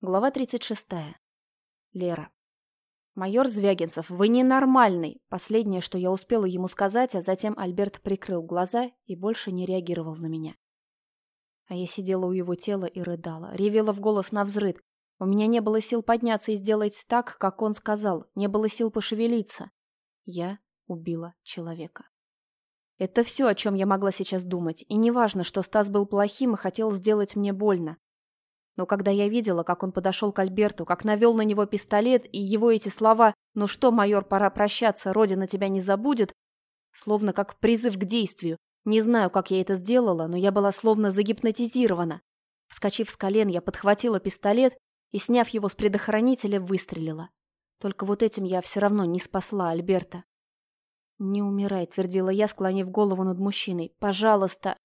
Глава 36. Лера. «Майор Звягинцев, вы ненормальный!» Последнее, что я успела ему сказать, а затем Альберт прикрыл глаза и больше не реагировал на меня. А я сидела у его тела и рыдала, ревела в голос на взрыд. У меня не было сил подняться и сделать так, как он сказал, не было сил пошевелиться. Я убила человека. Это все, о чем я могла сейчас думать, и неважно, что Стас был плохим и хотел сделать мне больно. Но когда я видела, как он подошел к Альберту, как навел на него пистолет, и его эти слова «Ну что, майор, пора прощаться, Родина тебя не забудет», словно как призыв к действию. Не знаю, как я это сделала, но я была словно загипнотизирована. Вскочив с колен, я подхватила пистолет и, сняв его с предохранителя, выстрелила. Только вот этим я все равно не спасла Альберта. «Не умирай», — твердила я, склонив голову над мужчиной. «Пожалуйста,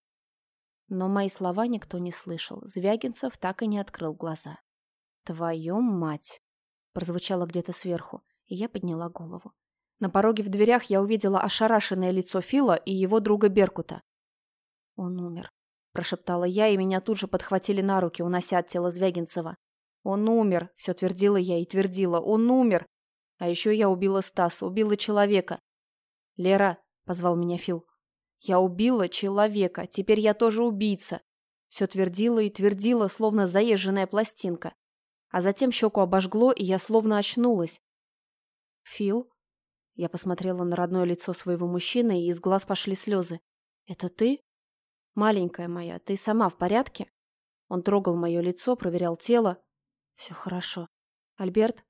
но мои слова никто не слышал. Звягинцев так и не открыл глаза. «Твою мать!» прозвучало где-то сверху, и я подняла голову. На пороге в дверях я увидела ошарашенное лицо Фила и его друга Беркута. «Он умер», – прошептала я, и меня тут же подхватили на руки, унося от тела Звягинцева. «Он умер», – все твердила я и твердила. «Он умер!» А еще я убила Стаса, убила человека. «Лера», – позвал меня Фил, я убила человека, теперь я тоже убийца. Все твердила и твердила, словно заезженная пластинка. А затем щеку обожгло, и я словно очнулась. «Фил?» Я посмотрела на родное лицо своего мужчины, и из глаз пошли слезы. «Это ты?» «Маленькая моя, ты сама в порядке?» Он трогал мое лицо, проверял тело. «Все хорошо. Альберт?»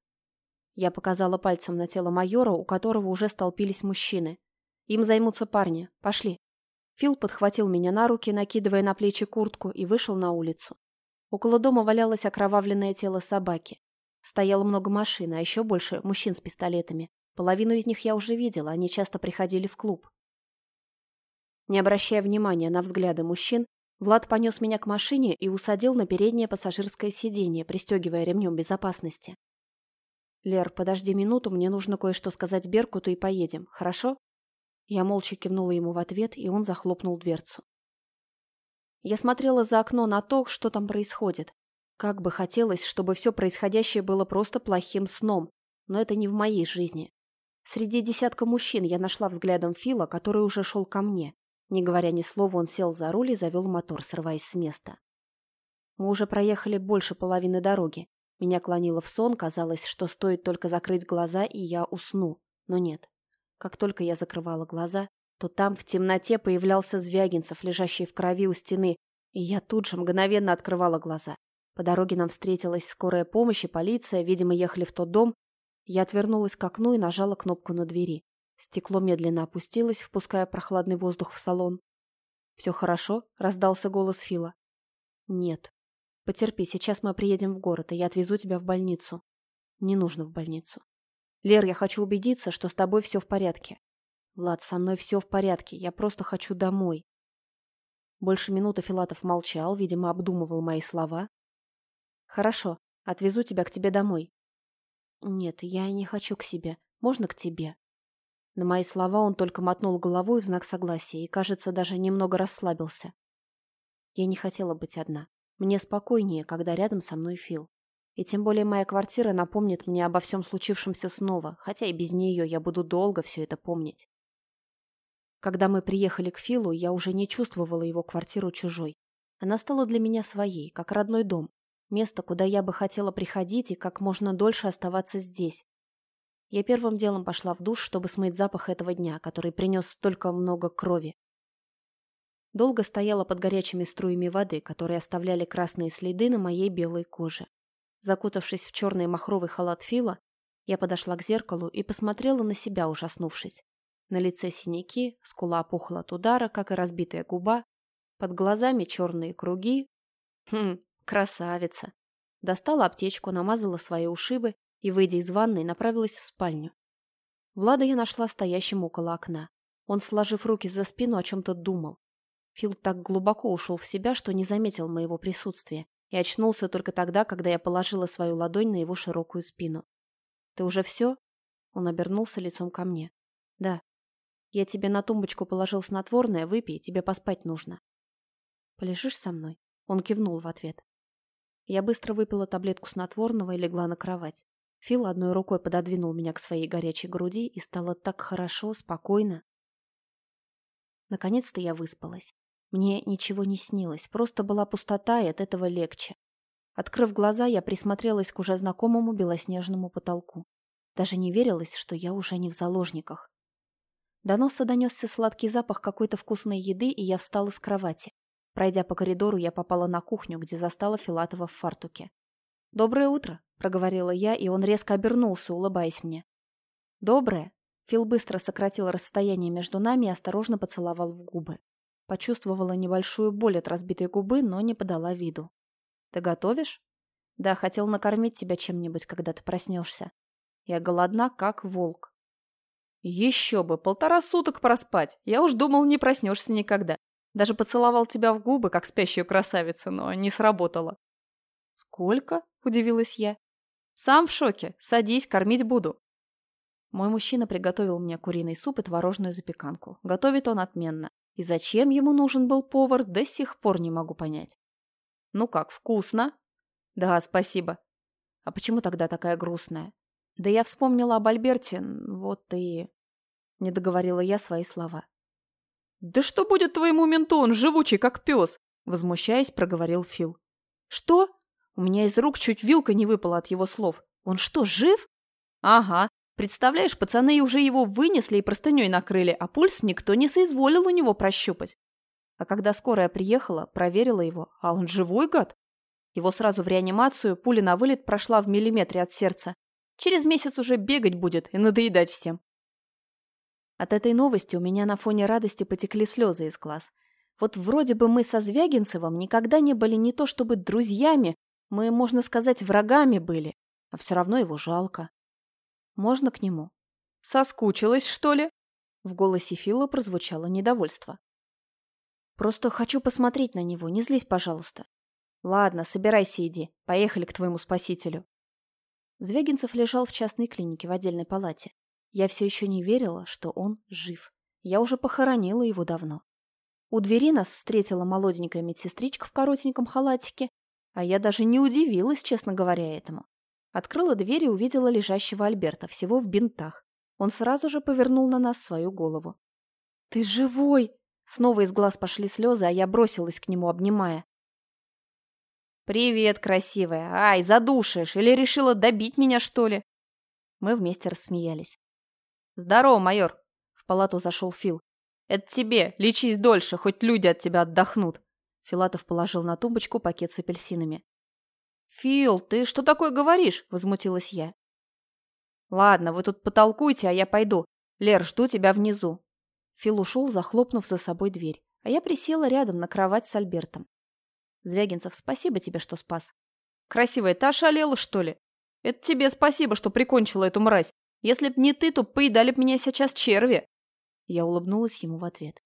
Я показала пальцем на тело майора, у которого уже столпились мужчины. «Им займутся парни. Пошли». Фил подхватил меня на руки, накидывая на плечи куртку, и вышел на улицу. Около дома валялось окровавленное тело собаки. Стояло много машин, а еще больше мужчин с пистолетами. Половину из них я уже видела, они часто приходили в клуб. Не обращая внимания на взгляды мужчин, Влад понес меня к машине и усадил на переднее пассажирское сиденье, пристегивая ремнем безопасности. «Лер, подожди минуту, мне нужно кое-что сказать Беркуту и поедем, хорошо?» Я молча кивнула ему в ответ, и он захлопнул дверцу. Я смотрела за окно на то, что там происходит. Как бы хотелось, чтобы все происходящее было просто плохим сном, но это не в моей жизни. Среди десятка мужчин я нашла взглядом Фила, который уже шел ко мне. Не говоря ни слова, он сел за руль и завел мотор, срываясь с места. Мы уже проехали больше половины дороги. Меня клонило в сон, казалось, что стоит только закрыть глаза, и я усну. Но нет. Как только я закрывала глаза, то там в темноте появлялся Звягинцев, лежащий в крови у стены, и я тут же мгновенно открывала глаза. По дороге нам встретилась скорая помощь и полиция, видимо, ехали в тот дом. Я отвернулась к окну и нажала кнопку на двери. Стекло медленно опустилось, впуская прохладный воздух в салон. «Все хорошо?» – раздался голос Фила. «Нет. Потерпи, сейчас мы приедем в город, и я отвезу тебя в больницу». «Не нужно в больницу. Лер, я хочу убедиться, что с тобой все в порядке. Влад, со мной все в порядке, я просто хочу домой. Больше минуты Филатов молчал, видимо, обдумывал мои слова. Хорошо, отвезу тебя к тебе домой. Нет, я не хочу к себе. Можно к тебе? На мои слова он только мотнул головой в знак согласия и, кажется, даже немного расслабился. Я не хотела быть одна. Мне спокойнее, когда рядом со мной Фил. И тем более моя квартира напомнит мне обо всем случившемся снова, хотя и без нее я буду долго все это помнить. Когда мы приехали к Филу, я уже не чувствовала его квартиру чужой. Она стала для меня своей, как родной дом. Место, куда я бы хотела приходить и как можно дольше оставаться здесь. Я первым делом пошла в душ, чтобы смыть запах этого дня, который принес столько много крови. Долго стояла под горячими струями воды, которые оставляли красные следы на моей белой коже. Закутавшись в черный махровый халат Фила, я подошла к зеркалу и посмотрела на себя, ужаснувшись. На лице синяки, скула опухла от удара, как и разбитая губа, под глазами черные круги. Хм, красавица. Достала аптечку, намазала свои ушибы и, выйдя из ванной, направилась в спальню. Влада я нашла стоящим около окна. Он, сложив руки за спину, о чем-то думал. Фил так глубоко ушел в себя, что не заметил моего присутствия и очнулся только тогда, когда я положила свою ладонь на его широкую спину. «Ты уже все?» Он обернулся лицом ко мне. «Да. Я тебе на тумбочку положил снотворное, выпей, тебе поспать нужно». «Полежишь со мной?» Он кивнул в ответ. Я быстро выпила таблетку снотворного и легла на кровать. Фил одной рукой пододвинул меня к своей горячей груди, и стало так хорошо, спокойно. Наконец-то я выспалась. Мне ничего не снилось, просто была пустота, и от этого легче. Открыв глаза, я присмотрелась к уже знакомому белоснежному потолку. Даже не верилось, что я уже не в заложниках. До носа донесся сладкий запах какой-то вкусной еды, и я встала с кровати. Пройдя по коридору, я попала на кухню, где застала Филатова в фартуке. «Доброе утро», — проговорила я, и он резко обернулся, улыбаясь мне. «Доброе». Фил быстро сократил расстояние между нами и осторожно поцеловал в губы. Почувствовала небольшую боль от разбитой губы, но не подала виду. «Ты готовишь?» «Да, хотел накормить тебя чем-нибудь, когда ты проснешься. Я голодна, как волк». «Еще бы, полтора суток проспать. Я уж думал, не проснешься никогда. Даже поцеловал тебя в губы, как спящую красавицу, но не сработало». «Сколько?» – удивилась я. «Сам в шоке. Садись, кормить буду». Мой мужчина приготовил мне куриный суп и творожную запеканку. Готовит он отменно. И зачем ему нужен был повар, до сих пор не могу понять. «Ну как, вкусно?» «Да, спасибо». «А почему тогда такая грустная?» «Да я вспомнила об Альберте, вот и...» Не договорила я свои слова. «Да что будет твоему менту, он живучий, как пес!» Возмущаясь, проговорил Фил. «Что?» У меня из рук чуть вилка не выпала от его слов. «Он что, жив?» «Ага. Представляешь, пацаны уже его вынесли и простыней накрыли, а пульс никто не соизволил у него прощупать. А когда скорая приехала, проверила его, а он живой гад. Его сразу в реанимацию, пуля на вылет прошла в миллиметре от сердца. Через месяц уже бегать будет и надоедать всем. От этой новости у меня на фоне радости потекли слезы из глаз. Вот вроде бы мы со Звягинцевым никогда не были не то чтобы друзьями, мы, можно сказать, врагами были, а все равно его жалко. Можно к нему? Соскучилась, что ли? В голосе Фила прозвучало недовольство. Просто хочу посмотреть на него, не злись, пожалуйста. Ладно, собирайся, иди. Поехали к твоему спасителю. Звягинцев лежал в частной клинике в отдельной палате. Я все еще не верила, что он жив. Я уже похоронила его давно. У двери нас встретила молоденькая медсестричка в коротеньком халатике, а я даже не удивилась, честно говоря, этому. Открыла дверь и увидела лежащего Альберта, всего в бинтах. Он сразу же повернул на нас свою голову. «Ты живой!» Снова из глаз пошли слезы, а я бросилась к нему, обнимая. «Привет, красивая! Ай, задушишь! Или решила добить меня, что ли?» Мы вместе рассмеялись. «Здорово, майор!» В палату зашел Фил. «Это тебе! Лечись дольше, хоть люди от тебя отдохнут!» Филатов положил на тумбочку пакет с апельсинами. «Фил, ты что такое говоришь?» – возмутилась я. «Ладно, вы тут потолкуйте, а я пойду. Лер, жду тебя внизу». Фил ушел, захлопнув за собой дверь, а я присела рядом на кровать с Альбертом. «Звягинцев, спасибо тебе, что спас». «Красивая, ты ошалела, что ли? Это тебе спасибо, что прикончила эту мразь. Если б не ты, то поедали б меня сейчас черви». Я улыбнулась ему в ответ.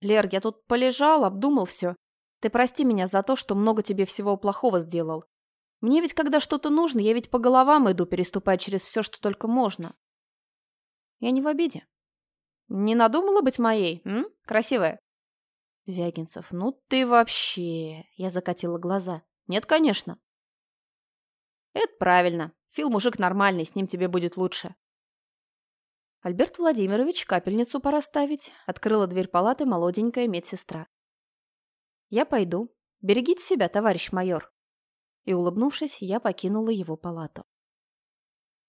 «Лер, я тут полежал, обдумал все. Ты прости меня за то, что много тебе всего плохого сделал. Мне ведь когда что-то нужно, я ведь по головам иду, переступая через все, что только можно. Я не в обиде. Не надумала быть моей, м? Красивая? Звягинцев, ну ты вообще... Я закатила глаза. Нет, конечно. Это правильно. Фил мужик нормальный, с ним тебе будет лучше. Альберт Владимирович, капельницу пора ставить. Открыла дверь палаты молоденькая медсестра. «Я пойду. Берегите себя, товарищ майор». И, улыбнувшись, я покинула его палату.